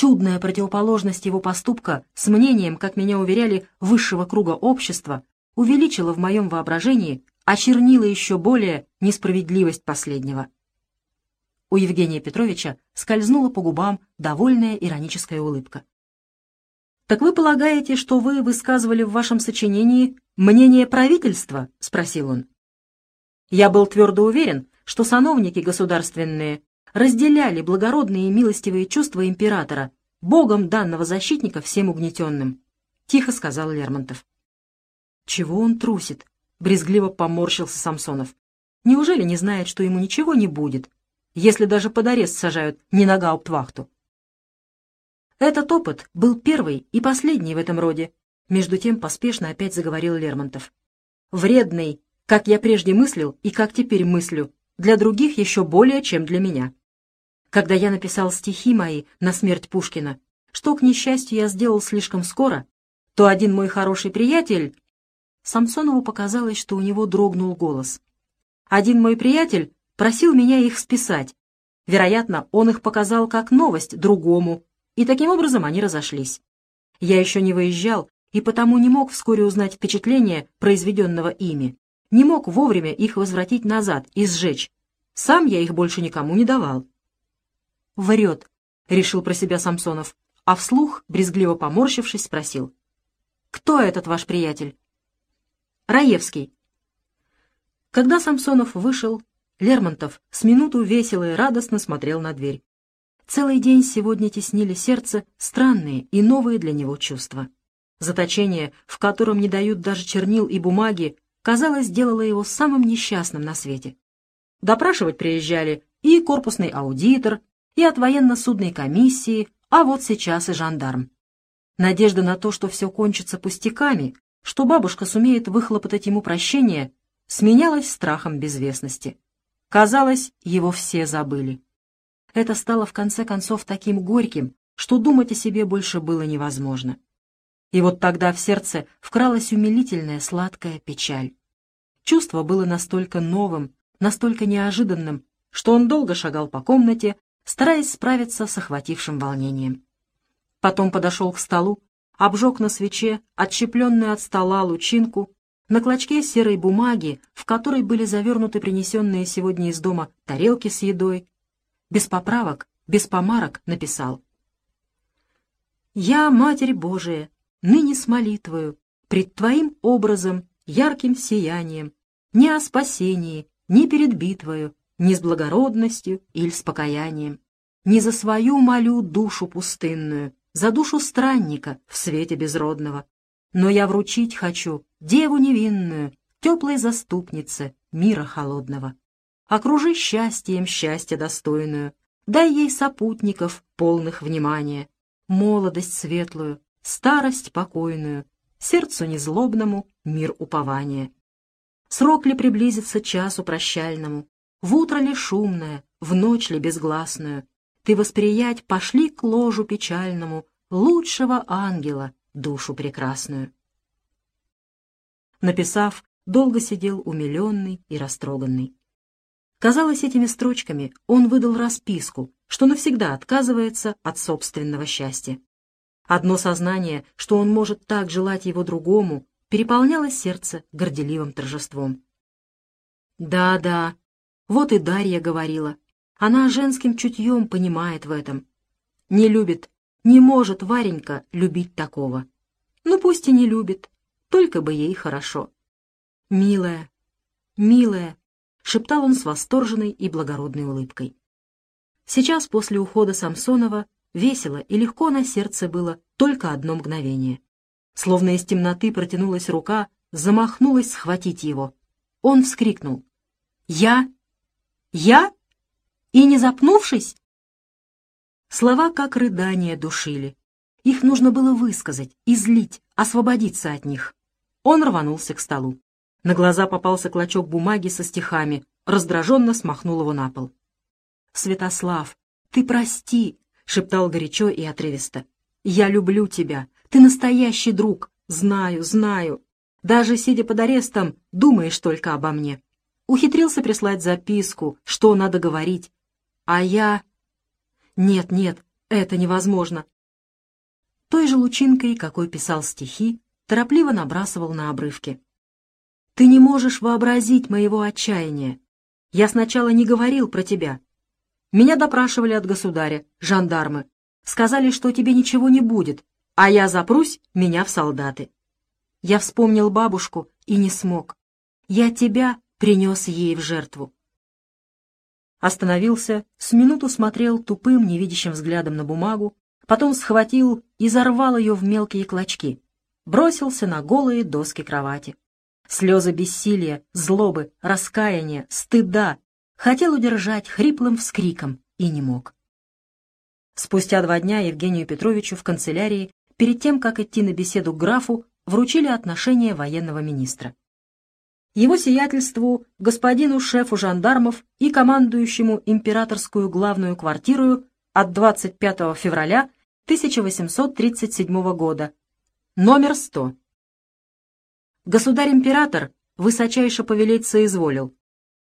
чудная противоположность его поступка с мнением, как меня уверяли, высшего круга общества, увеличила в моем воображении, очернила еще более несправедливость последнего. У Евгения Петровича скользнула по губам довольная ироническая улыбка. «Так вы полагаете, что вы высказывали в вашем сочинении мнение правительства?» — спросил он. Я был твердо уверен, что сановники государственные разделяли благородные и милостивые чувства императора, богом данного защитника всем угнетенным, — тихо сказал Лермонтов. Чего он трусит? — брезгливо поморщился Самсонов. Неужели не знает, что ему ничего не будет, если даже под арест сажают не на гауптвахту? Этот опыт был первый и последний в этом роде. Между тем поспешно опять заговорил Лермонтов. Вредный, как я прежде мыслил и как теперь мыслю, для других еще более, чем для меня. Когда я написал стихи мои на смерть Пушкина, что, к несчастью, я сделал слишком скоро, то один мой хороший приятель... Самсонову показалось, что у него дрогнул голос. Один мой приятель просил меня их списать. Вероятно, он их показал как новость другому, и таким образом они разошлись. Я еще не выезжал, и потому не мог вскоре узнать впечатление, произведенного ими, не мог вовремя их возвратить назад и сжечь. Сам я их больше никому не давал. «Врет», — решил про себя Самсонов, а вслух, брезгливо поморщившись, спросил. «Кто этот ваш приятель?» «Раевский». Когда Самсонов вышел, Лермонтов с минуту весело и радостно смотрел на дверь. Целый день сегодня теснили сердце странные и новые для него чувства. Заточение, в котором не дают даже чернил и бумаги, казалось, сделало его самым несчастным на свете. Допрашивать приезжали и корпусный аудитор, и от военно-судной комиссии, а вот сейчас и жандарм. Надежда на то, что все кончится пустяками, что бабушка сумеет выхлопотать ему прощение, сменялась страхом безвестности. Казалось, его все забыли. Это стало в конце концов таким горьким, что думать о себе больше было невозможно. И вот тогда в сердце вкралась умилительная сладкая печаль. Чувство было настолько новым, настолько неожиданным, что он долго шагал по комнате, стараясь справиться с охватившим волнением. Потом подошел к столу, обжег на свече отщепленную от стола лучинку, на клочке серой бумаги, в которой были завернуты принесенные сегодня из дома тарелки с едой, без поправок, без помарок написал. «Я, Матерь Божия, ныне с молитвою, пред Твоим образом, ярким сиянием, не о спасении, ни перед битвою, ни с благородностью или с покаянием, не за свою молю душу пустынную, за душу странника в свете безродного, но я вручить хочу деву невинную, теплой заступнице мира холодного. Окружи счастьем счастья достойную, дай ей сопутников, полных внимания, молодость светлую, старость покойную, сердцу незлобному мир упования. Срок ли приблизится часу прощальному, в утро ли шумное, в ночь ли безгласную, ты восприять пошли к ложу печальному лучшего ангела, душу прекрасную. Написав, долго сидел умиленный и растроганный. Казалось, этими строчками он выдал расписку, что навсегда отказывается от собственного счастья. Одно сознание, что он может так желать его другому, переполняло сердце горделивым торжеством. Да-да, вот и Дарья говорила. Она женским чутьем понимает в этом. Не любит, не может Варенька любить такого. Ну пусть и не любит, только бы ей хорошо. Милая, милая, — шептал он с восторженной и благородной улыбкой. Сейчас, после ухода Самсонова, весело и легко на сердце было только одно мгновение. Словно из темноты протянулась рука, замахнулась схватить его. Он вскрикнул. «Я? Я? И не запнувшись?» Слова как рыдания душили. Их нужно было высказать, излить, освободиться от них. Он рванулся к столу. На глаза попался клочок бумаги со стихами, раздраженно смахнул его на пол. «Святослав, ты прости!» — шептал горячо и отрывисто. «Я люблю тебя. Ты настоящий друг. Знаю, знаю. Даже сидя под арестом, думаешь только обо мне. Ухитрился прислать записку, что надо говорить. А я... Нет, нет, это невозможно. Той же лучинкой, какой писал стихи, торопливо набрасывал на обрывки. «Ты не можешь вообразить моего отчаяния. Я сначала не говорил про тебя. Меня допрашивали от государя, жандармы. Сказали, что тебе ничего не будет, а я запрусь, меня в солдаты. Я вспомнил бабушку и не смог. Я тебя принес ей в жертву. Остановился, с минуту смотрел тупым, невидящим взглядом на бумагу, потом схватил и зарвал ее в мелкие клочки, бросился на голые доски кровати. Слезы бессилия, злобы, раскаяния, стыда хотел удержать хриплым вскриком и не мог. Спустя два дня Евгению Петровичу в канцелярии, перед тем, как идти на беседу к графу, вручили отношение военного министра. Его сиятельству, господину шефу жандармов и командующему императорскую главную квартиру от 25 февраля 1837 года, номер 100. Государь-император высочайше повелеть соизволил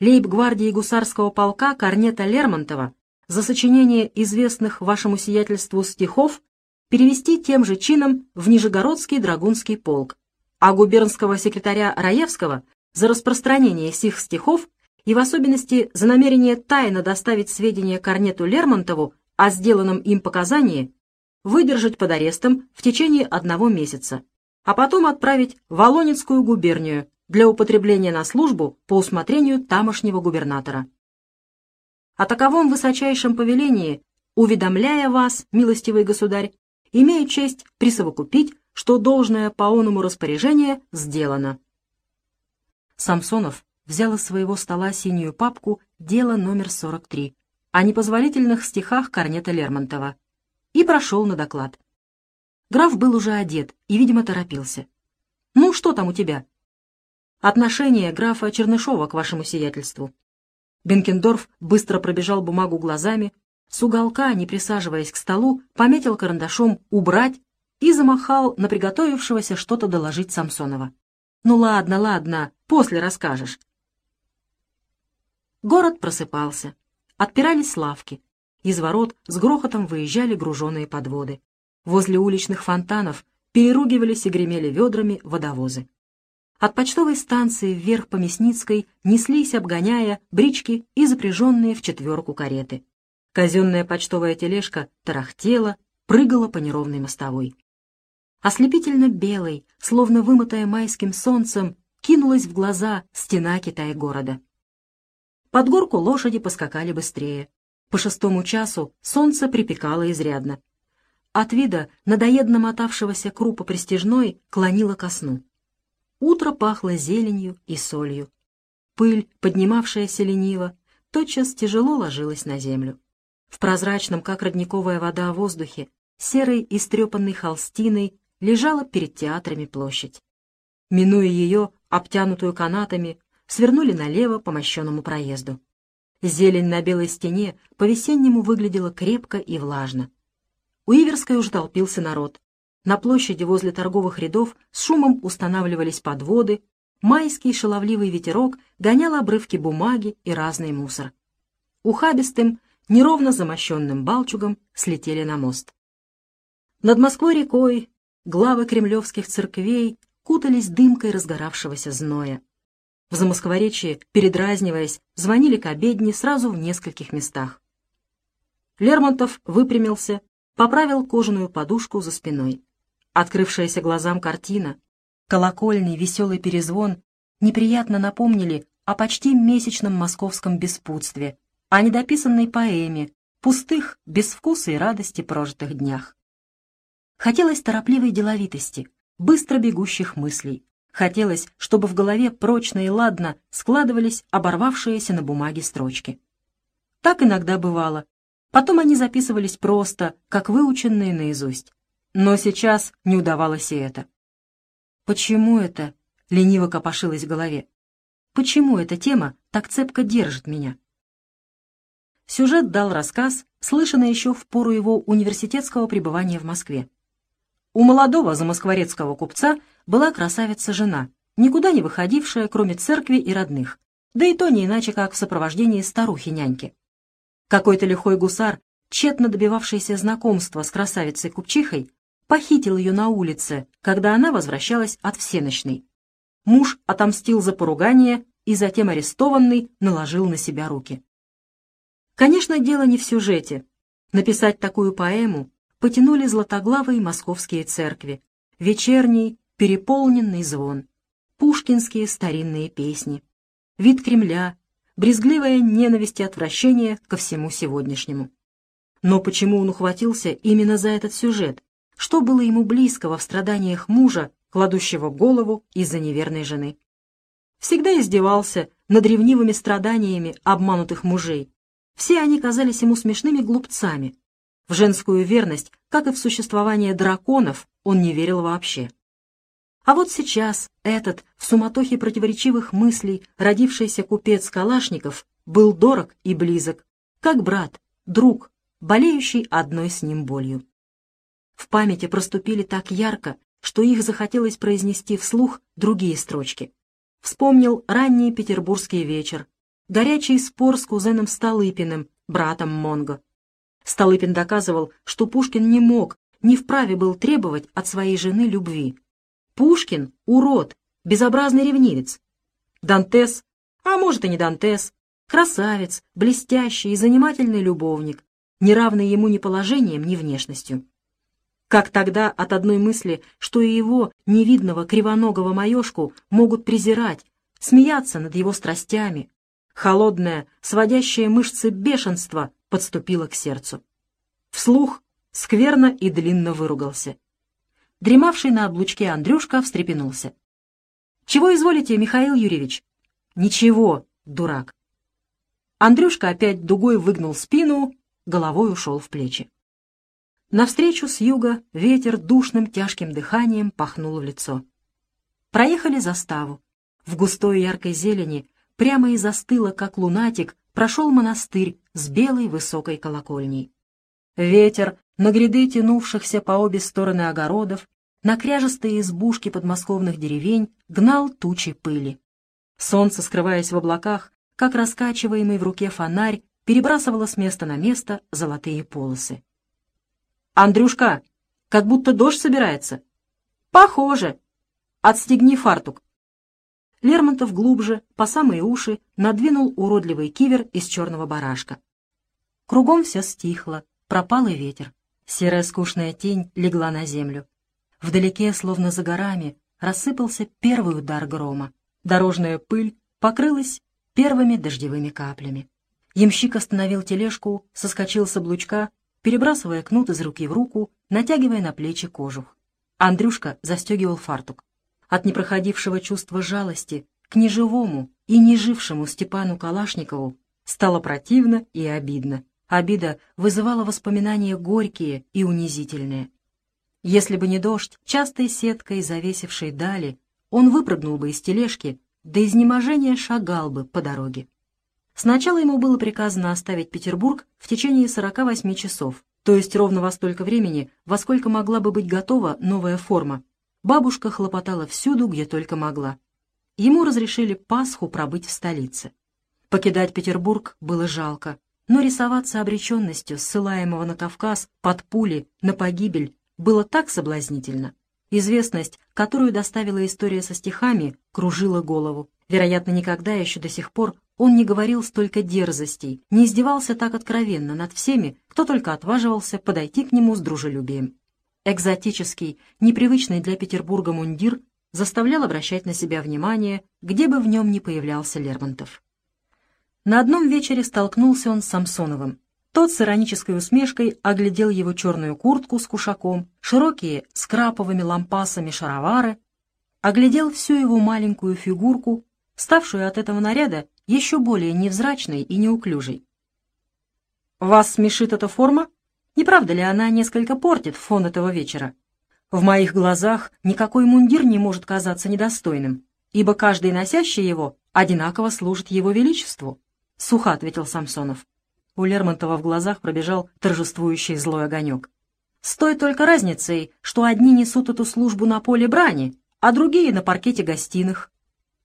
лейб-гвардии гусарского полка Корнета Лермонтова за сочинение известных вашему сиятельству стихов перевести тем же чином в Нижегородский драгунский полк, а губернского секретаря Раевского за распространение сих стихов и в особенности за намерение тайно доставить сведения Корнету Лермонтову о сделанном им показании выдержать под арестом в течение одного месяца, а потом отправить в Волонецкую губернию для употребления на службу по усмотрению тамошнего губернатора. О таковом высочайшем повелении, уведомляя вас, милостивый государь, имею честь присовокупить, что должное по оному распоряжение сделано. Самсонов взял из своего стола синюю папку «Дело номер 43» о непозволительных стихах Корнета Лермонтова и прошел на доклад. Граф был уже одет и, видимо, торопился. «Ну, что там у тебя?» «Отношение графа Чернышова к вашему сиятельству». Бенкендорф быстро пробежал бумагу глазами, с уголка, не присаживаясь к столу, пометил карандашом «убрать» и замахал на приготовившегося что-то доложить Самсонова. «Ну ладно, ладно, после расскажешь». Город просыпался. Отпирались лавки. Из ворот с грохотом выезжали груженные подводы. Возле уличных фонтанов переругивались и гремели ведрами водовозы. От почтовой станции вверх по Мясницкой неслись, обгоняя, брички и запряженные в четверку кареты. Казенная почтовая тележка тарахтела, прыгала по неровной мостовой. Ослепительно белой, словно вымытая майским солнцем, кинулась в глаза стена Китая-города. Под горку лошади поскакали быстрее. По шестому часу солнце припекало изрядно. От вида надоедно мотавшегося крупа пристежной клонило ко сну. Утро пахло зеленью и солью. Пыль, поднимавшаяся лениво, тотчас тяжело ложилась на землю. В прозрачном, как родниковая вода, воздухе, серой и стрепанной холстиной лежала перед театрами площадь. Минуя ее, обтянутую канатами, свернули налево по мощенному проезду. Зелень на белой стене по-весеннему выглядела крепко и влажно. У Иверской уже толпился народ. На площади возле торговых рядов с шумом устанавливались подводы, майский шаловливый ветерок гонял обрывки бумаги и разный мусор. Ухабистым, неровно замощенным балчугом слетели на мост. Над Москвой-рекой главы кремлевских церквей кутались дымкой разгоравшегося зноя. В Замоскворечье, передразниваясь, звонили к обедне сразу в нескольких местах. Лермонтов выпрямился, поправил кожаную подушку за спиной. Открывшаяся глазам картина, колокольный веселый перезвон неприятно напомнили о почти месячном московском беспутстве, о недописанной поэме, пустых, без вкуса и радости прожитых днях. Хотелось торопливой деловитости, быстро бегущих мыслей, Хотелось, чтобы в голове прочно и ладно складывались оборвавшиеся на бумаге строчки. Так иногда бывало. Потом они записывались просто, как выученные наизусть. Но сейчас не удавалось и это. «Почему это?» — лениво копошилось в голове. «Почему эта тема так цепко держит меня?» Сюжет дал рассказ, слышанный еще в пору его университетского пребывания в Москве. У молодого замоскворецкого купца была красавица-жена, никуда не выходившая, кроме церкви и родных, да и то не иначе, как в сопровождении старухи-няньки. Какой-то лихой гусар тщетно добивавшийся знакомства с красавицей-купчихой, похитил ее на улице, когда она возвращалась от всеночной. Муж отомстил за поругание и затем арестованный наложил на себя руки. Конечно, дело не в сюжете. Написать такую поэму потянули златоглавые московские церкви, вечерний, переполненный звон, пушкинские старинные песни, вид Кремля, брезгливая ненависть и отвращение ко всему сегодняшнему. Но почему он ухватился именно за этот сюжет? Что было ему близкого в страданиях мужа, кладущего голову из-за неверной жены? Всегда издевался над ревнивыми страданиями обманутых мужей. Все они казались ему смешными глупцами. В женскую верность, как и в существование драконов, он не верил вообще. А вот сейчас этот, в суматохе противоречивых мыслей, родившийся купец Калашников, был дорог и близок, как брат, друг, болеющий одной с ним болью. В памяти проступили так ярко, что их захотелось произнести вслух другие строчки. Вспомнил ранний петербургский вечер, горячий спор с кузеном Столыпиным, братом Монго. Столыпин доказывал, что Пушкин не мог, не вправе был требовать от своей жены любви, Пушкин — урод, безобразный ревнивец. Дантес, а может и не Дантес, красавец, блестящий и занимательный любовник, не равный ему ни положением, ни внешностью. Как тогда от одной мысли, что и его, невидного кривоногого маешку, могут презирать, смеяться над его страстями, холодное, сводящее мышцы бешенства подступило к сердцу. Вслух скверно и длинно выругался. Дремавший на облучке Андрюшка встрепенулся. «Чего изволите, Михаил Юрьевич?» «Ничего, дурак». Андрюшка опять дугой выгнул спину, головой ушел в плечи. Навстречу с юга ветер душным тяжким дыханием пахнул в лицо. Проехали заставу. В густой яркой зелени прямо и застыло, как лунатик, прошел монастырь с белой высокой колокольней. Ветер на гряды тянувшихся по обе стороны огородов, на кряжестые избушки подмосковных деревень гнал тучи пыли. Солнце, скрываясь в облаках, как раскачиваемый в руке фонарь, перебрасывало с места на место золотые полосы. «Андрюшка, как будто дождь собирается». «Похоже. Отстегни фартук». Лермонтов глубже, по самые уши, надвинул уродливый кивер из черного барашка. Кругом все стихло, пропал и ветер. Серая скучная тень легла на землю. Вдалеке, словно за горами, рассыпался первый удар грома. Дорожная пыль покрылась первыми дождевыми каплями. Ямщик остановил тележку, соскочил с облучка, перебрасывая кнут из руки в руку, натягивая на плечи кожух. Андрюшка застегивал фартук. От непроходившего чувства жалости к неживому и нежившему Степану Калашникову стало противно и обидно. Обида вызывала воспоминания горькие и унизительные. Если бы не дождь, частой сеткой завесившей дали, он выпрыгнул бы из тележки, до изнеможения шагал бы по дороге. Сначала ему было приказано оставить Петербург в течение 48 часов, то есть ровно во столько времени, во сколько могла бы быть готова новая форма. Бабушка хлопотала всюду, где только могла. Ему разрешили Пасху пробыть в столице. Покидать Петербург было жалко, но рисоваться обреченностью ссылаемого на Кавказ под пули, на погибель, было так соблазнительно. Известность, которую доставила история со стихами, кружила голову. Вероятно, никогда еще до сих пор он не говорил столько дерзостей, не издевался так откровенно над всеми, кто только отваживался подойти к нему с дружелюбием. Экзотический, непривычный для Петербурга мундир заставлял обращать на себя внимание, где бы в нем ни появлялся Лермонтов. На одном вечере столкнулся он с Самсоновым. Тот с иронической усмешкой оглядел его черную куртку с кушаком, широкие с краповыми лампасами шаровары, оглядел всю его маленькую фигурку, ставшую от этого наряда еще более невзрачной и неуклюжей. «Вас смешит эта форма? Не правда ли она несколько портит фон этого вечера? В моих глазах никакой мундир не может казаться недостойным, ибо каждый носящий его одинаково служит его величеству». — сухо ответил Самсонов. У Лермонтова в глазах пробежал торжествующий злой огонек. «С той только разницей, что одни несут эту службу на поле брани, а другие — на паркете гостиных.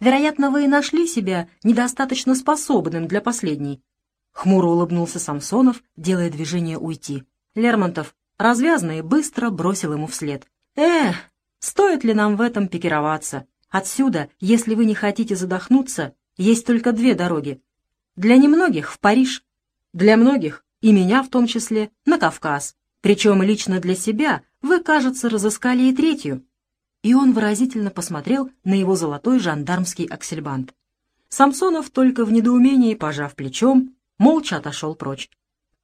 Вероятно, вы и нашли себя недостаточно способным для последней. Хмуро улыбнулся Самсонов, делая движение уйти. Лермонтов, развязно и быстро, бросил ему вслед. «Эх, стоит ли нам в этом пикироваться? Отсюда, если вы не хотите задохнуться, есть только две дороги. Для немногих — в Париж, для многих, и меня в том числе, на Кавказ. Причем лично для себя вы, кажется, разыскали и третью». И он выразительно посмотрел на его золотой жандармский аксельбант. Самсонов только в недоумении, пожав плечом, молча отошел прочь.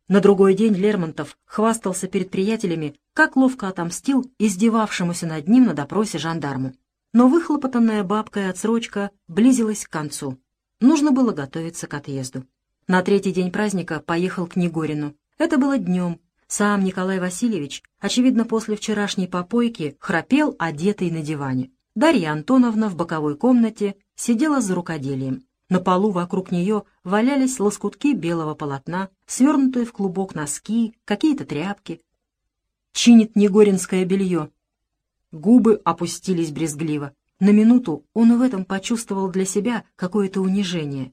На другой день Лермонтов хвастался перед приятелями, как ловко отомстил издевавшемуся над ним на допросе жандарму. Но выхлопотанная бабкой отсрочка близилась к концу. Нужно было готовиться к отъезду. На третий день праздника поехал к Негорину. Это было днем. Сам Николай Васильевич, очевидно, после вчерашней попойки, храпел, одетый на диване. Дарья Антоновна в боковой комнате сидела за рукоделием. На полу вокруг нее валялись лоскутки белого полотна, свернутые в клубок носки, какие-то тряпки. Чинит негоринское белье. Губы опустились брезгливо. На минуту он в этом почувствовал для себя какое-то унижение.